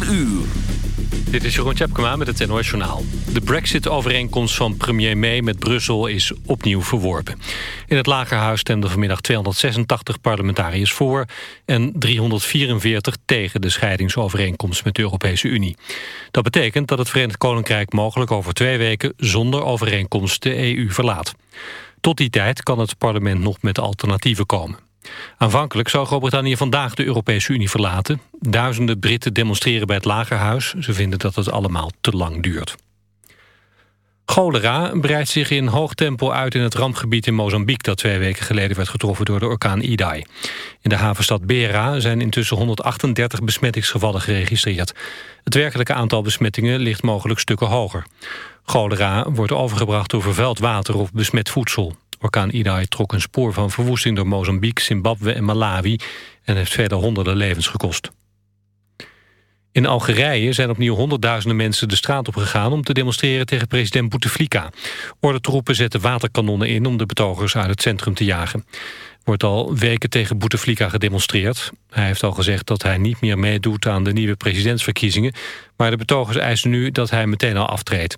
4 uur. Dit is Jeroen Tjepkema met het NOS Journaal. De brexit-overeenkomst van premier May met Brussel is opnieuw verworpen. In het Lagerhuis stemden vanmiddag 286 parlementariërs voor... en 344 tegen de scheidingsovereenkomst met de Europese Unie. Dat betekent dat het Verenigd Koninkrijk mogelijk over twee weken... zonder overeenkomst de EU verlaat. Tot die tijd kan het parlement nog met alternatieven komen. Aanvankelijk zou Groot-Brittannië vandaag de Europese Unie verlaten. Duizenden Britten demonstreren bij het Lagerhuis. Ze vinden dat het allemaal te lang duurt. Cholera breidt zich in hoog tempo uit in het rampgebied in Mozambique... dat twee weken geleden werd getroffen door de orkaan Idai. In de havenstad Beira zijn intussen 138 besmettingsgevallen geregistreerd. Het werkelijke aantal besmettingen ligt mogelijk stukken hoger. Cholera wordt overgebracht door vervuild water of besmet voedsel. Orkaan Idai trok een spoor van verwoesting door Mozambique, Zimbabwe en Malawi... en heeft verder honderden levens gekost. In Algerije zijn opnieuw honderdduizenden mensen de straat op gegaan... om te demonstreren tegen president Bouteflika. Ordentroepen zetten waterkanonnen in om de betogers uit het centrum te jagen wordt al weken tegen Bouteflika gedemonstreerd. Hij heeft al gezegd dat hij niet meer meedoet aan de nieuwe presidentsverkiezingen... maar de betogers eisen nu dat hij meteen al aftreedt.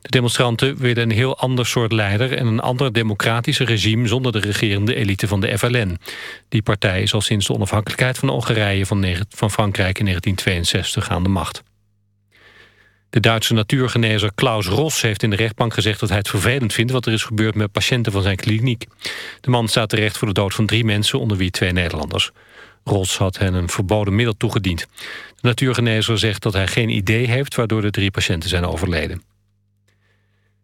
De demonstranten willen een heel ander soort leider... en een ander democratische regime zonder de regerende elite van de FLN. Die partij is al sinds de onafhankelijkheid van Hongarije van, van Frankrijk in 1962 aan de macht. De Duitse natuurgenezer Klaus Ros heeft in de rechtbank gezegd dat hij het vervelend vindt wat er is gebeurd met patiënten van zijn kliniek. De man staat terecht voor de dood van drie mensen, onder wie twee Nederlanders. Ros had hen een verboden middel toegediend. De natuurgenezer zegt dat hij geen idee heeft waardoor de drie patiënten zijn overleden.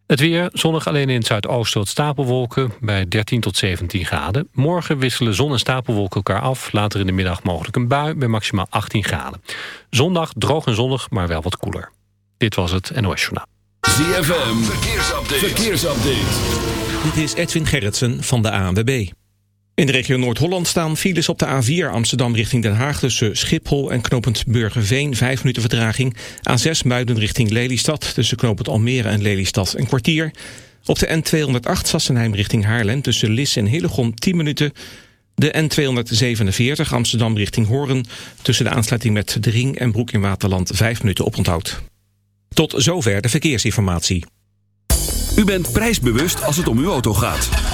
Het weer, zonnig alleen in het zuidoosten wat stapelwolken bij 13 tot 17 graden. Morgen wisselen zon en stapelwolken elkaar af. Later in de middag mogelijk een bui bij maximaal 18 graden. Zondag droog en zonnig, maar wel wat koeler. Dit was het NOS Journaal. ZFM, verkeersupdate. verkeersupdate. Dit is Edwin Gerritsen van de ANWB. In de regio Noord-Holland staan files op de A4 Amsterdam richting Den Haag... tussen Schiphol en knooppunt Burgerveen, 5 minuten vertraging. A6 Muiden richting Lelystad tussen knooppunt Almere en Lelystad een kwartier. Op de N208 Sassenheim richting Haarlem tussen Lis en Hillegom 10 minuten... De N247 Amsterdam richting Hoorn tussen de aansluiting met De Ring en Broek in Waterland 5 minuten oponthoud. Tot zover de verkeersinformatie. U bent prijsbewust als het om uw auto gaat.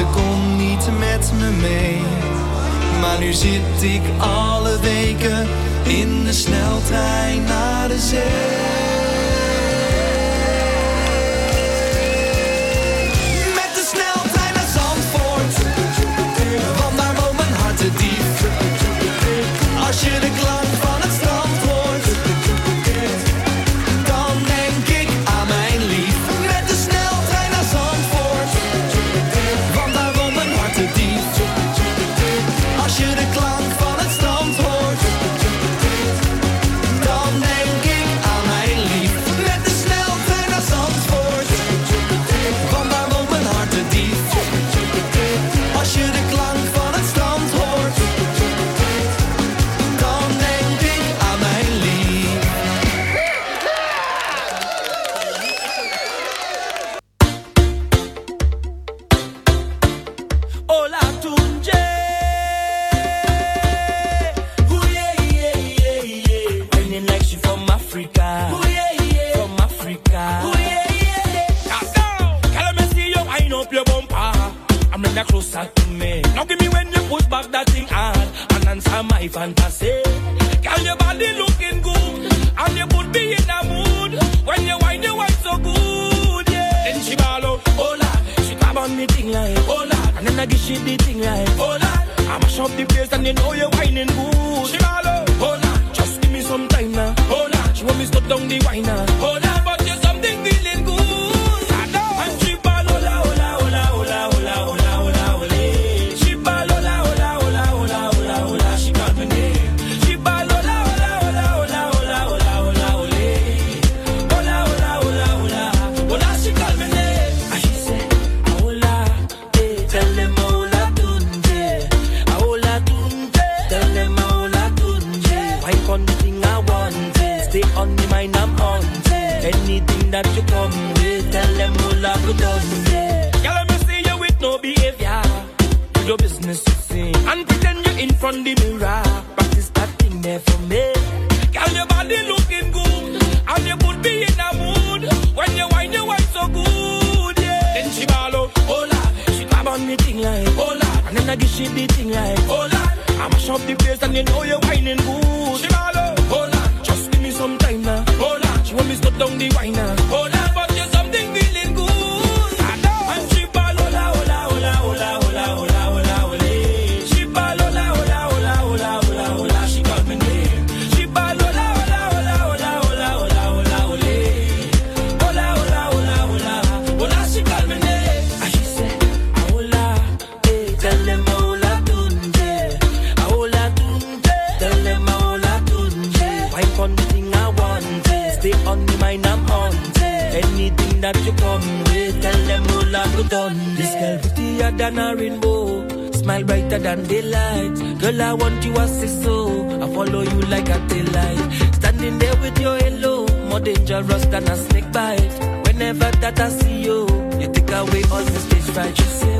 ze kon niet met me mee. Maar nu zit ik alle weken in de sneltrein naar de zee. The mind, I'm on. Yeah. Anything that you come with, tell them all I've done. Yeah. Girl, I'ma see you with no behavior. Do your business, you see. And pretend you're in front the mirror. Practice that thing there for me. Girl, your body looking good. And you could be in a mood. When you wine, you wine so good, yeah. Then she ball out, oh, hola. She grab on me thing like, oh, hola. And then I give she the thing like, oh, hola. I mash up the place and you know you're whining good. She ball out, hola some time now. Hold on, she want me to down the wine now. Hold on. than a rainbow. Smile brighter than daylight. Girl, I want you as a soul. I follow you like a daylight. Standing there with your halo, more dangerous than a snake bite. Whenever that I see you, you take away all the stage fright. You say,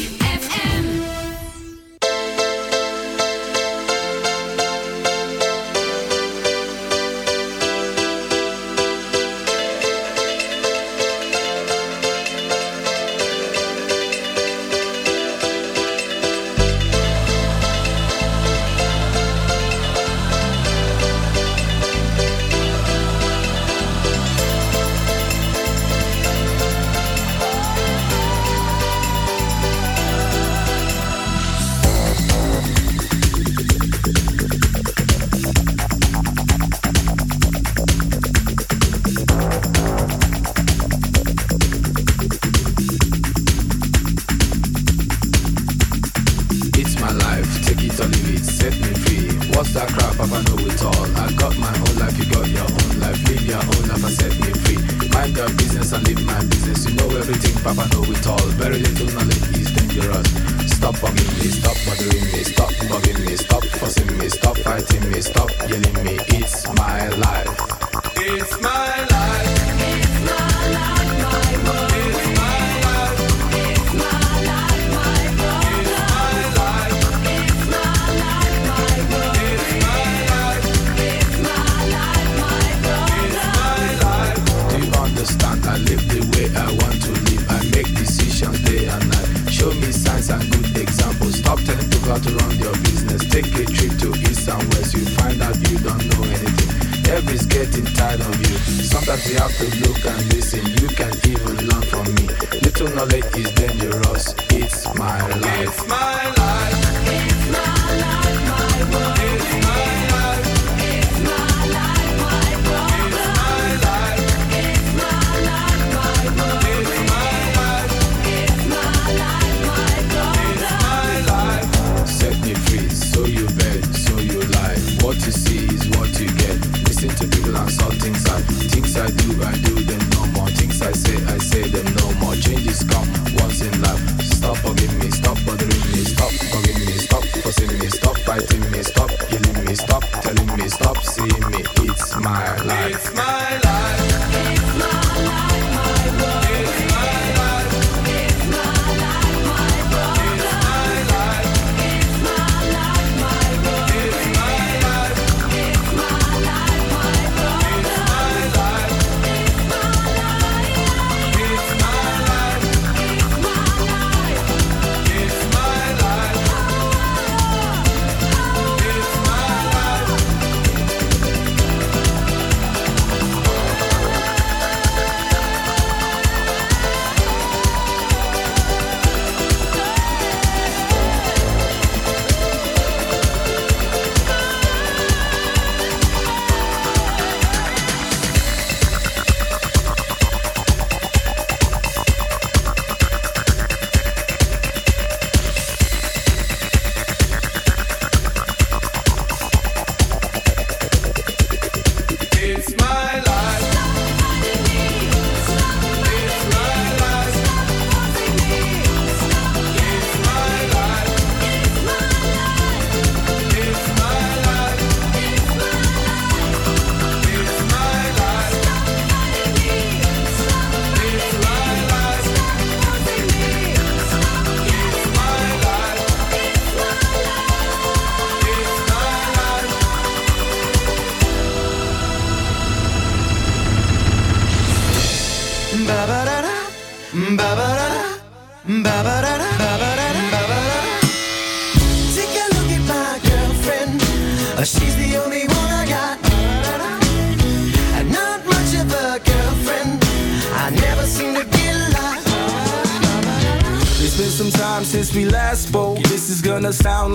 This my life. It's my life. It's my life, my world. It's my life. It's my life, my world. It's my life. It's my life, my world. It's my life. It's my life, my world. It's my life. Set me free, so you bet, so you lie. What you see is what you get. Listen to people and saw things I, things I do, I do them no more. Things I say, I say them no more. Changes come once in life forgive me.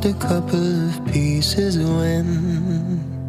Lost a couple of pieces when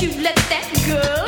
you let that go?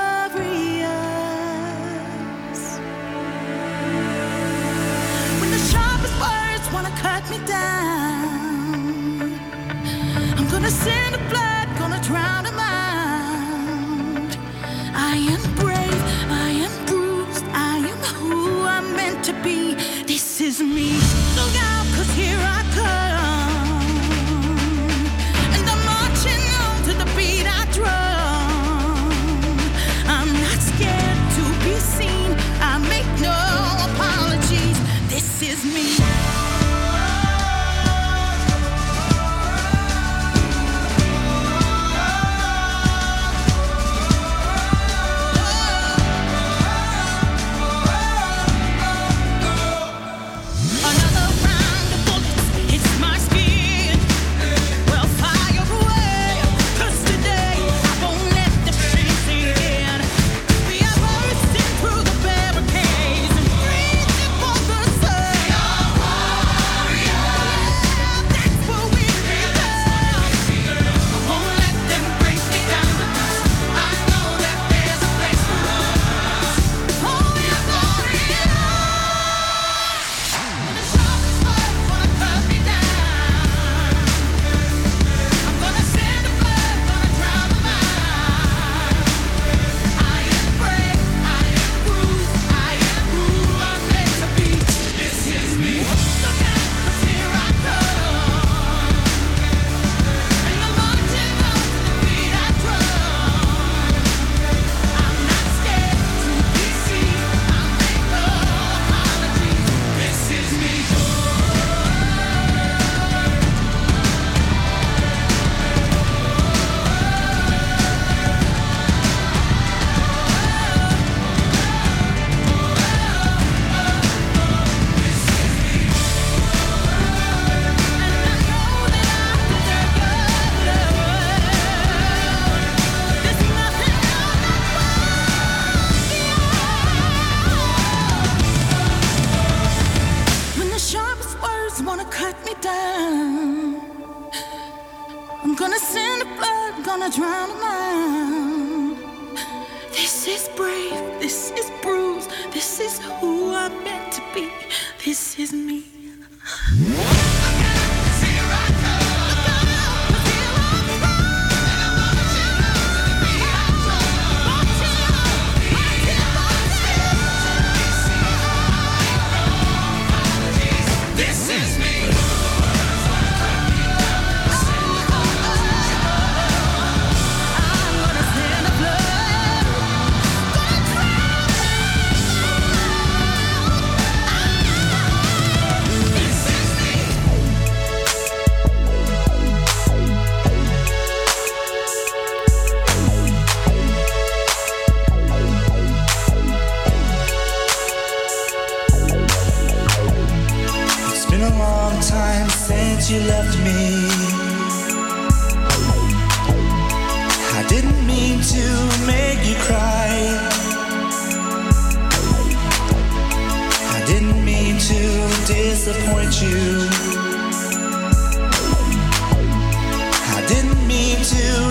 Me down, I'm gonna send the blood, gonna drown out. I am brave, I am bruised, I am who I'm meant to be. This is me. Long time since you left me. I didn't mean to make you cry. I didn't mean to disappoint you. I didn't mean to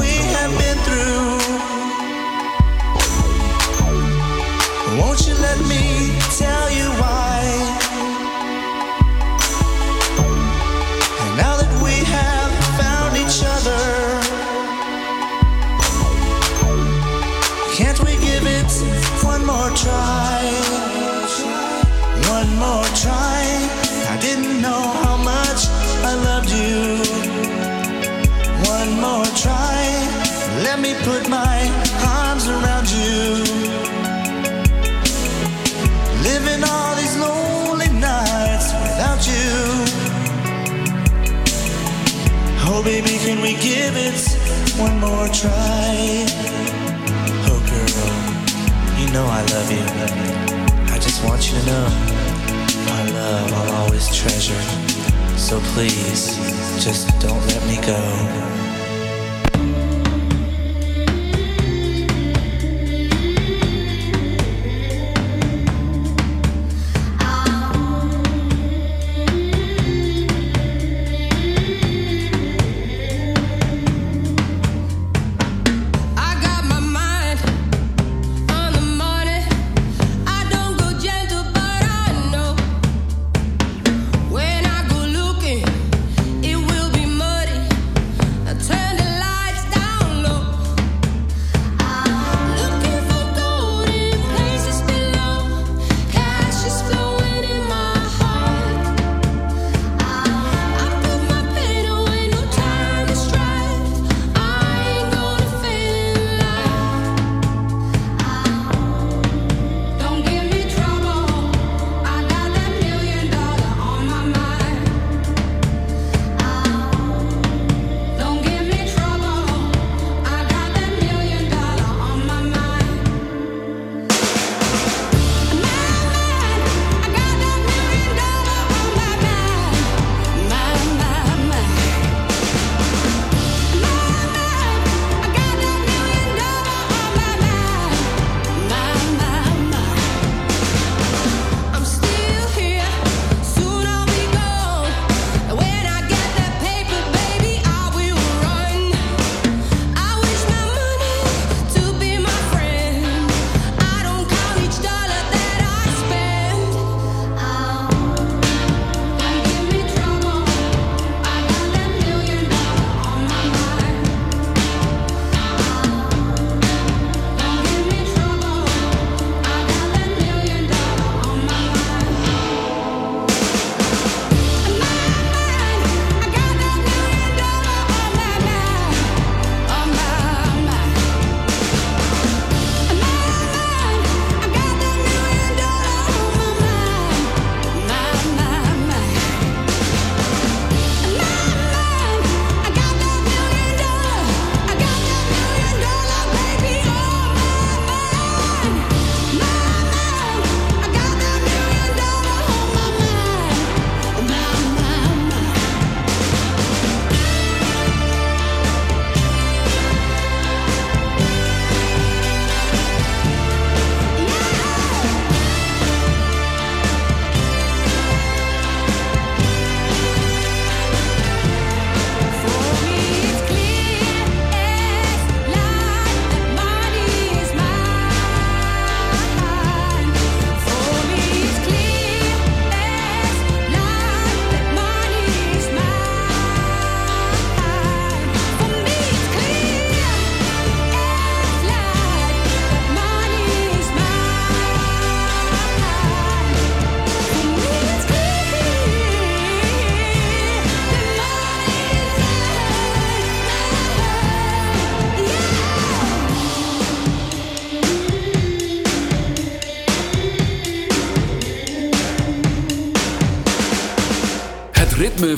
We have been through, won't you let me give it one more try? Oh, girl, you know I love you. I just want you to know my love I'll always treasure. So please, just don't let me go.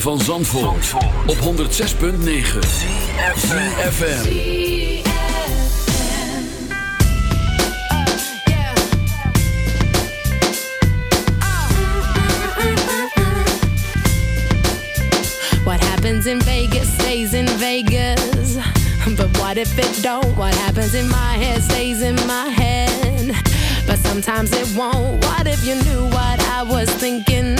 Van Zandvoort, op 106.9 CFFM What happens in Vegas stays in Vegas. But what if it don't? What happens in my head stays in my head. But sometimes it won't. What if you knew what I was thinking?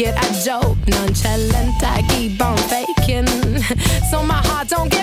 It a joke, nonchalant. I keep on faking. So my heart don't get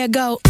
I go.